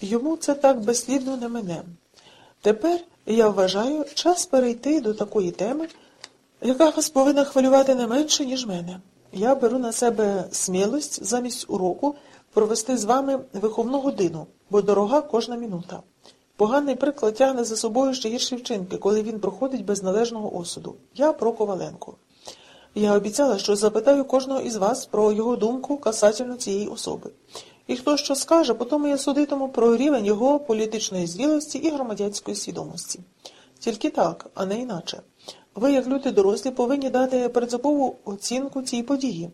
Йому це так безслідно не мине. Тепер, я вважаю, час перейти до такої теми, яка вас повинна хвилювати не менше, ніж мене. Я беру на себе смілость замість уроку провести з вами виховну годину, бо дорога кожна минута. Поганий приклад тягне за собою ще гірші вчинки, коли він проходить без належного осуду. Я про Коваленко. Я обіцяла, що запитаю кожного із вас про його думку касательно цієї особи. І хто що скаже, потім я судитиму про рівень його політичної зрілості і громадянської свідомості. Тільки так, а не іначе. Ви, як люди дорослі, повинні дати передзапову оцінку цій події,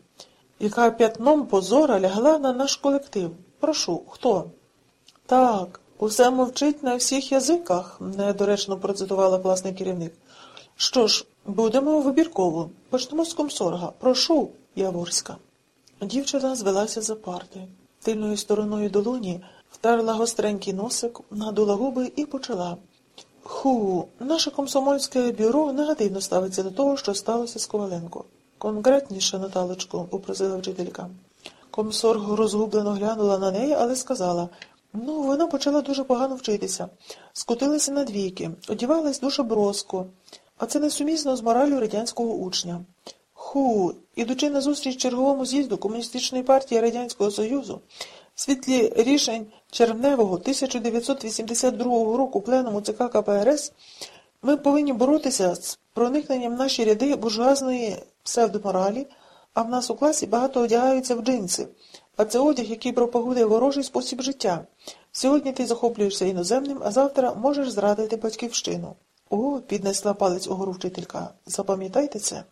яка п'ятном позора лягла на наш колектив. Прошу, хто? Так, усе мовчить на всіх язиках, недоречно процитувала класний керівник. Що ж, будемо вибірково. Почнемо з комсорга. Прошу, Яворська. Дівчина звелася за парти. Тильною стороною долоні втерла гостренький носик, надула губи і почала. Ху, наше комсомольське бюро негативно ставиться до того, що сталося з Коваленко. Конкретніше, Наталочку, попросила вчителька. Комсорг розгублено глянула на неї, але сказала ну, вона почала дуже погано вчитися, скотилася на двійки, одівалась дуже броско, а це несумісно з моралю радянського учня. Ху, ідучи на зустріч черговому з'їзду Комуністичної партії Радянського Союзу, в світлі рішень червневого 1982 року пленуму ЦК КПРС, ми повинні боротися з проникненням в наші ряди буржуазної псевдоморалі, а в нас у класі багато одягаються в джинси, а це одяг, який пропагує ворожий спосіб життя. Сьогодні ти захоплюєшся іноземним, а завтра можеш зрадити батьківщину. О, піднесла палець угору вчителька. Запам'ятайте це.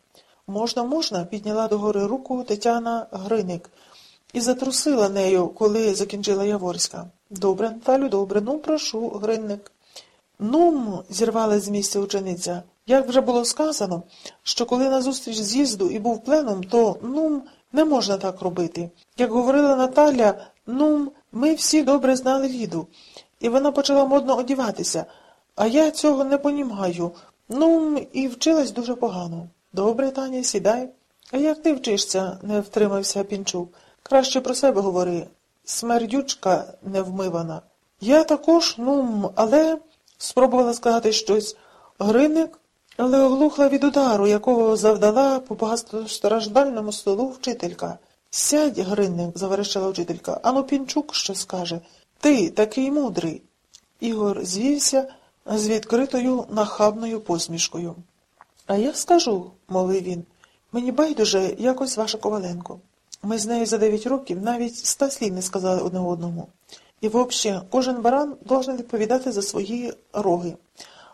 Можна, можна, підняла догори руку Тетяна Гриник і затрусила нею, коли закінчила Яворська. Добре, Наталю, добре, ну прошу, Гринник. Нум, зірвала з місця учениця. Як вже було сказано, що коли на зустріч з'їзду і був пленум, то нум не можна так робити. Як говорила Наталя, нум, ми всі добре знали Ліду, і вона почала модно одіватися, а я цього не понімаю. Нум і вчилась дуже погано. Добре, Таня, сідай. А як ти вчишся? не втримався Пінчук. Краще про себе говори. Смердючка невмивана. Я також, ну, але, спробувала сказати щось. Гриник, але оглухла від удару, якого завдала по багатостраждальному столу вчителька. Сядь, Гриник, заверещала вчителька. Ану, Пінчук що скаже. Ти такий мудрий. Ігор звівся з відкритою нахабною посмішкою. А я скажу, мовив він, мені байдуже якось ваша Коваленко. Ми з нею за дев'ять років навіть ста слів не сказали одне одному. І взагалі, кожен баран должен відповідати за свої роги.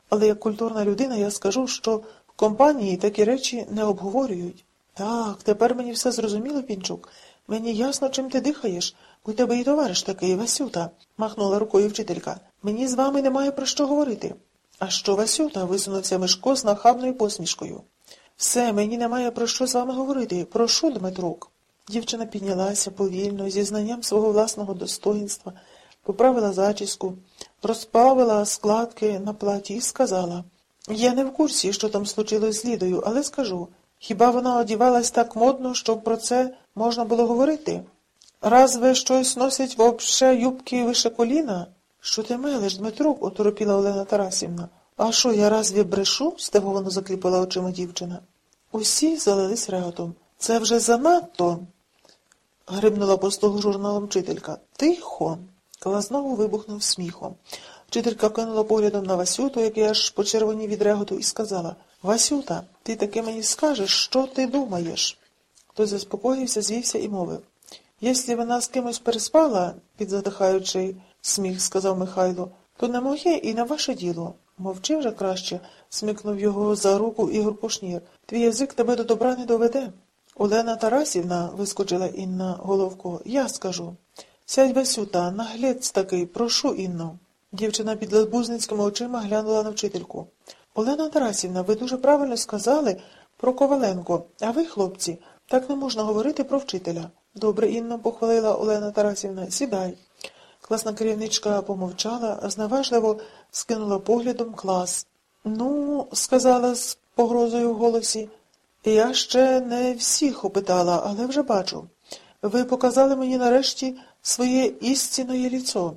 Але як культурна людина я скажу, що в компанії такі речі не обговорюють. Так, тепер мені все зрозуміло, Пінчук. Мені ясно, чим ти дихаєш. У тебе і товариш такий, Васюта, махнула рукою вчителька. Мені з вами немає про що говорити. А що, Васюта? висунувся Мишко з нахабною посмішкою. Все, мені немає про що з вами говорити. Прошу, Дмитрук. Дівчина піднялася повільно, зі знанням свого власного достоїнства, поправила зачіску, розправила складки на платі і сказала Я не в курсі, що там случилось з Лідою, але скажу. Хіба вона одівалась так модно, щоб про це можна було говорити? Разве щось носять вообще юбки вище коліна? Що ти мелиш, Дмитрук? оторопіла Олена Тарасівна. А що, я разві брешу? стивовано закліпала очима дівчина. Усі залились реготом. Це вже занадто. грибнула по столу журналом вчителька. Тихо. Клас знову вибухнув сміхом. Вчителька кинула поглядом на Васюту, який аж почервонів від реготу, і сказала Васюта, ти таки мені скажеш, що ти думаєш? Той заспокоївся, звівся і мовив. Якщо вона з кимось переспала, підзадихаючи сміх, сказав Михайло, то не моє і не ваше діло. Мовчи вже краще, смикнув його за руку Ігор Кушнір. Твій язик тебе до добра не доведе. Олена Тарасівна, вискочила Інна Головко, я скажу. Сядь, Васюта, наглець такий, прошу, Інно. Дівчина під лебузницькими очима глянула на вчительку. Олена Тарасівна, ви дуже правильно сказали про Коваленко, а ви, хлопці, так не можна говорити про вчителя. Добре, Інно, похвалила Олена Тарасівна, сідай. Класна керівничка помовчала, зневажливо скинула поглядом клас. Ну, сказала з погрозою в голосі, я ще не всіх опитала, але вже бачу. Ви показали мені нарешті своє істинне ліцо.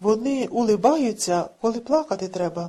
Вони улибаються, коли плакати треба.